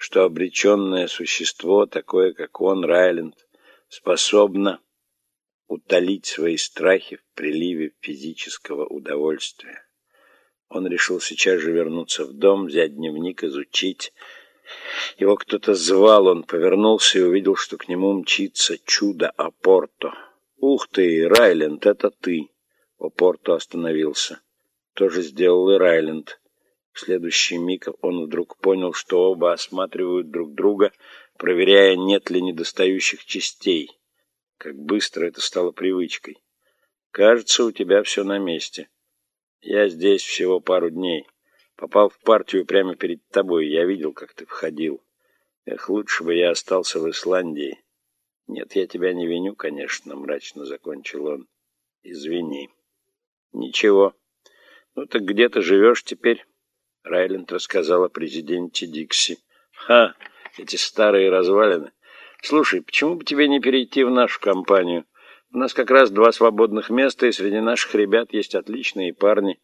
что обреченное существо, такое как он, Райленд, способно утолить свои страхи в приливе физического удовольствия. Он решил сейчас же вернуться в дом, взять дневник, изучить. Его кто-то звал, он повернулся и увидел, что к нему мчится чудо Апорто. «Ух ты, Райленд, это ты!» Апорто остановился. То же сделал и Райленд. В следующий миг он вдруг понял, что оба осматривают друг друга, проверяя, нет ли недостающих частей. Как быстро это стало привычкой. «Кажется, у тебя все на месте». Я здесь всего пару дней. Попал в партию прямо перед тобой. Я видел, как ты входил. Эх, лучше бы я остался в Исландии. Нет, я тебя не виню, конечно, мрачно закончил он. Извини. Ничего. Ну так где ты живешь теперь? Райленд рассказал о президенте Дикси. Ха, эти старые развалины. Слушай, почему бы тебе не перейти в нашу компанию? У нас как раз два свободных места, и среди наших ребят есть отличные парни.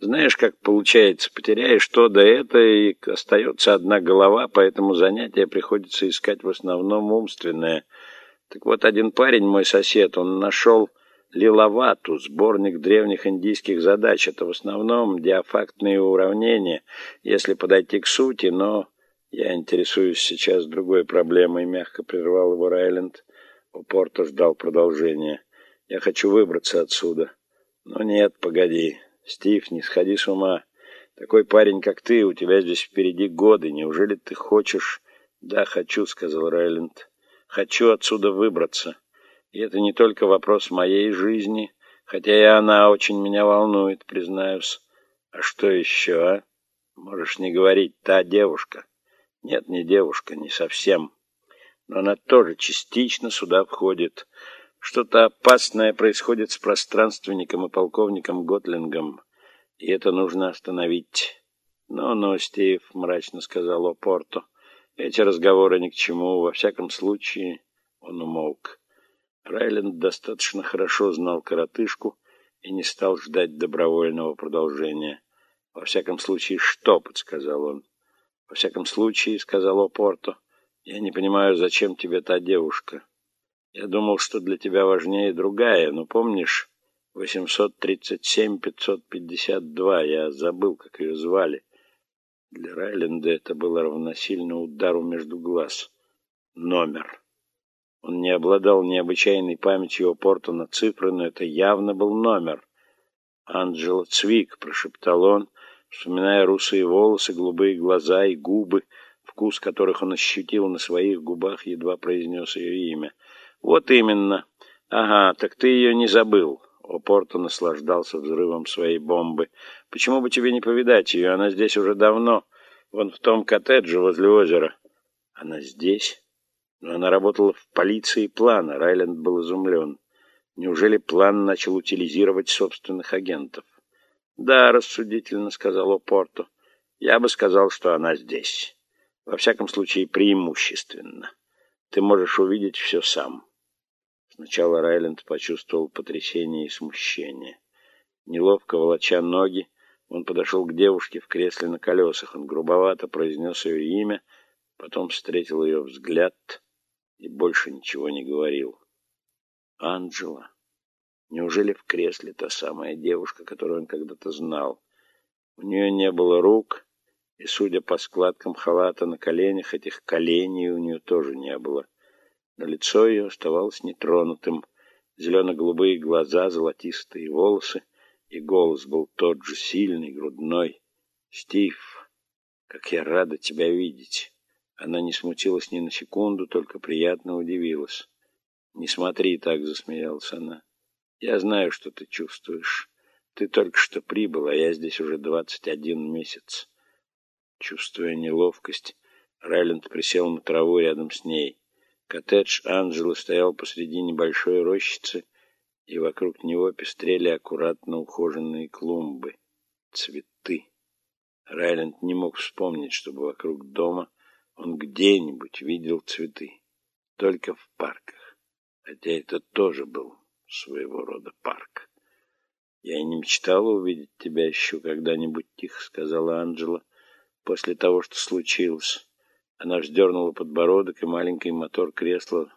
Знаешь, как получается, потеряешь то да это, и остается одна голова, поэтому занятия приходится искать в основном умственное. Так вот, один парень, мой сосед, он нашел Лилавату, сборник древних индийских задач. Это в основном диафактные уравнения, если подойти к сути, но я интересуюсь сейчас другой проблемой, мягко прервал его Райленд. Упорто ждал продолжения. «Я хочу выбраться отсюда». «Но нет, погоди. Стив, не сходи с ума. Такой парень, как ты, у тебя здесь впереди годы. Неужели ты хочешь...» «Да, хочу», — сказал Райленд. «Хочу отсюда выбраться. И это не только вопрос моей жизни, хотя и она очень меня волнует, признаюсь. А что еще, а? Можешь не говорить, та девушка». «Нет, не девушка, не совсем» но она тоже частично сюда входит. Что-то опасное происходит с пространственником и полковником Готлингом, и это нужно остановить. «Ну-ну, Стив», — мрачно сказал Опорто, — «эти разговоры ни к чему, во всяком случае...» Он умолк. Райленд достаточно хорошо знал коротышку и не стал ждать добровольного продолжения. «Во всяком случае, что?» — подсказал он. «Во всяком случае», — сказал Опорто, — я не понимаю, зачем тебе та девушка. Я думал, что для тебя важнее другая, но помнишь, 837-552, я забыл, как ее звали. Для Райленда это было равносильно удару между глаз. Номер. Он не обладал необычайной памятью о порта на цифры, но это явно был номер. «Анджела Цвик», — прошептал он, вспоминая русые волосы, голубые глаза и губы, вкус которых он ощутил на своих губах, едва произнес ее имя. «Вот именно. Ага, так ты ее не забыл». Опорто наслаждался взрывом своей бомбы. «Почему бы тебе не повидать ее? Она здесь уже давно. Вон в том коттедже возле озера». «Она здесь?» Она работала в полиции плана. Райленд был изумлен. Неужели план начал утилизировать собственных агентов? «Да», — рассудительно сказал Опорто. «Я бы сказал, что она здесь». Во всяком случае, преимущественно. Ты можешь увидеть все сам. Сначала Райленд почувствовал потрясение и смущение. Неловко волоча ноги, он подошел к девушке в кресле на колесах. Он грубовато произнес ее имя, потом встретил ее взгляд и больше ничего не говорил. Анджела. Неужели в кресле та самая девушка, которую он когда-то знал? У нее не было рук, и, судя по складкам халата на коленях, этих коленей у нее тоже не было. Но лицо ее оставалось нетронутым. Зелено-голубые глаза, золотистые волосы, и голос был тот же, сильный, грудной. «Стив, как я рада тебя видеть!» Она не смутилась ни на секунду, только приятно удивилась. «Не смотри так», — засмеялась она. «Я знаю, что ты чувствуешь. Ты только что прибыл, а я здесь уже двадцать один месяц. Чувствуя неловкость, Райленд присел на траву рядом с ней. Коттедж Анджелы стоял посреди небольшой рощицы, и вокруг него пестрели аккуратно ухоженные клумбы, цветы. Райленд не мог вспомнить, чтобы вокруг дома он где-нибудь видел цветы. Только в парках. Хотя это тоже был своего рода парк. «Я и не мечтала увидеть тебя еще когда-нибудь», — тихо сказала Анджела после того, что случилось. Она вздернула подбородок, и маленький мотор кресла